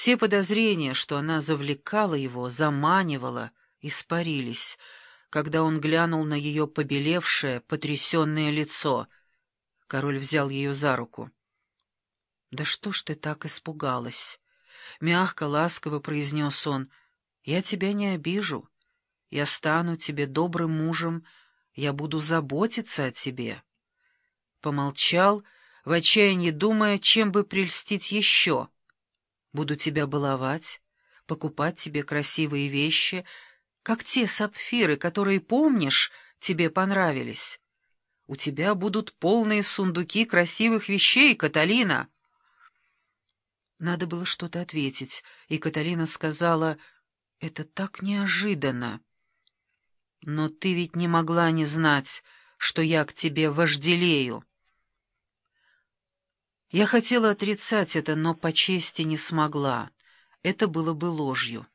Все подозрения, что она завлекала его, заманивала, испарились, когда он глянул на ее побелевшее, потрясенное лицо. Король взял ее за руку. «Да что ж ты так испугалась?» Мягко, ласково произнес он. «Я тебя не обижу. Я стану тебе добрым мужем, я буду заботиться о тебе». Помолчал, в отчаянии думая, чем бы прельстить еще. «Буду тебя баловать, покупать тебе красивые вещи, как те сапфиры, которые, помнишь, тебе понравились. У тебя будут полные сундуки красивых вещей, Каталина». Надо было что-то ответить, и Каталина сказала, «Это так неожиданно». «Но ты ведь не могла не знать, что я к тебе вожделею». Я хотела отрицать это, но по чести не смогла. Это было бы ложью.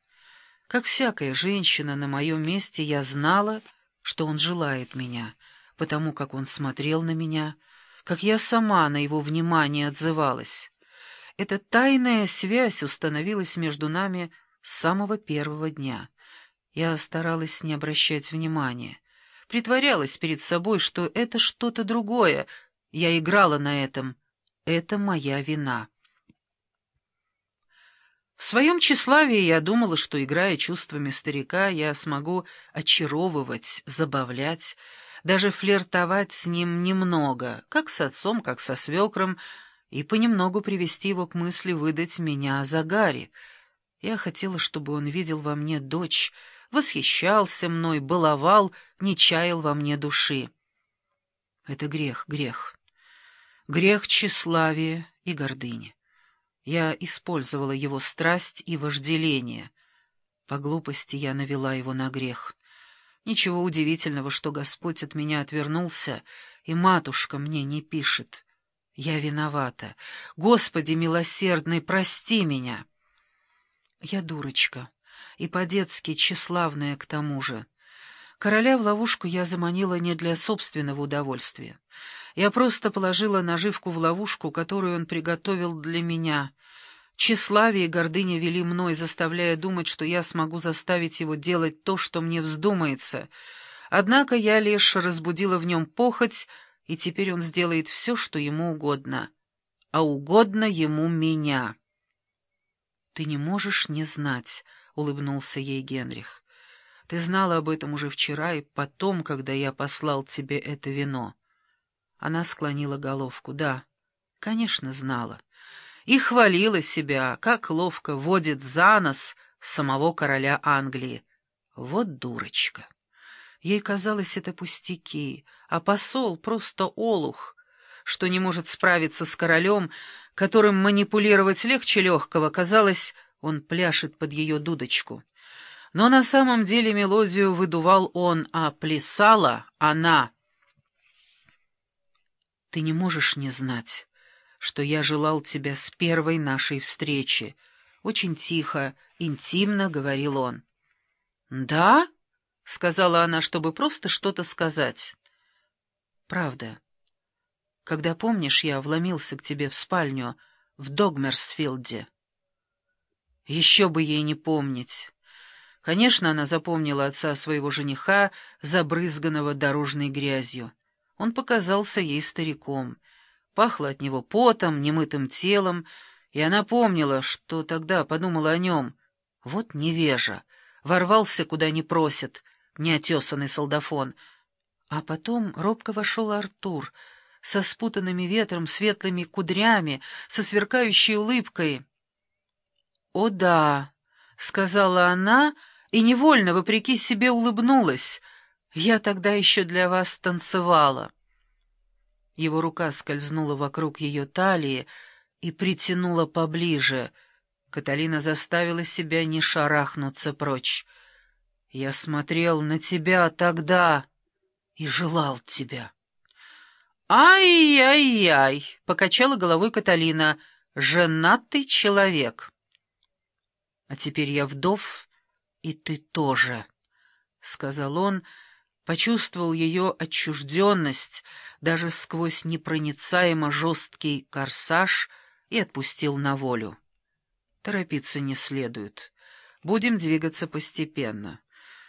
Как всякая женщина на моем месте, я знала, что он желает меня, потому как он смотрел на меня, как я сама на его внимание отзывалась. Эта тайная связь установилась между нами с самого первого дня. Я старалась не обращать внимания. Притворялась перед собой, что это что-то другое. Я играла на этом. Это моя вина. В своем тщеславии я думала, что, играя чувствами старика, я смогу очаровывать, забавлять, даже флиртовать с ним немного, как с отцом, как со свекром, и понемногу привести его к мысли выдать меня за Гарри. Я хотела, чтобы он видел во мне дочь, восхищался мной, баловал, не чаял во мне души. Это грех, грех. Грех тщеславия и гордыни. Я использовала его страсть и вожделение. По глупости я навела его на грех. Ничего удивительного, что Господь от меня отвернулся, и матушка мне не пишет. Я виновата. Господи милосердный, прости меня. Я дурочка, и по-детски тщеславная к тому же. Короля в ловушку я заманила не для собственного удовольствия. Я просто положила наживку в ловушку, которую он приготовил для меня. Тщеславие и гордыня вели мной, заставляя думать, что я смогу заставить его делать то, что мне вздумается. Однако я лишь разбудила в нем похоть, и теперь он сделает все, что ему угодно. А угодно ему меня. «Ты не можешь не знать», — улыбнулся ей Генрих. «Ты знала об этом уже вчера и потом, когда я послал тебе это вино». Она склонила головку. «Да, конечно, знала». И хвалила себя, как ловко водит за нос самого короля Англии. Вот дурочка. Ей казалось это пустяки, а посол просто олух, что не может справиться с королем, которым манипулировать легче легкого, казалось, он пляшет под ее дудочку. Но на самом деле мелодию выдувал он, а плясала она. «Ты не можешь не знать, что я желал тебя с первой нашей встречи», — очень тихо, интимно говорил он. «Да?» — сказала она, чтобы просто что-то сказать. «Правда. Когда, помнишь, я вломился к тебе в спальню в Догмерсфилде?» Еще бы ей не помнить. Конечно, она запомнила отца своего жениха, забрызганного дорожной грязью. Он показался ей стариком. Пахло от него потом, немытым телом, и она помнила, что тогда подумала о нем. Вот невежа, ворвался, куда не просят — неотесанный солдафон. А потом робко вошел Артур со спутанными ветром светлыми кудрями, со сверкающей улыбкой. «О да», — сказала она, и невольно, вопреки себе, улыбнулась. «Я тогда еще для вас танцевала». Его рука скользнула вокруг ее талии и притянула поближе. Каталина заставила себя не шарахнуться прочь. Я смотрел на тебя тогда и желал тебя. «Ай-яй-яй!» — покачала головой Каталина. «Женатый человек». «А теперь я вдов, и ты тоже», — сказал он, почувствовал ее отчужденность даже сквозь непроницаемо жесткий корсаж и отпустил на волю. Торопиться не следует. Будем двигаться постепенно.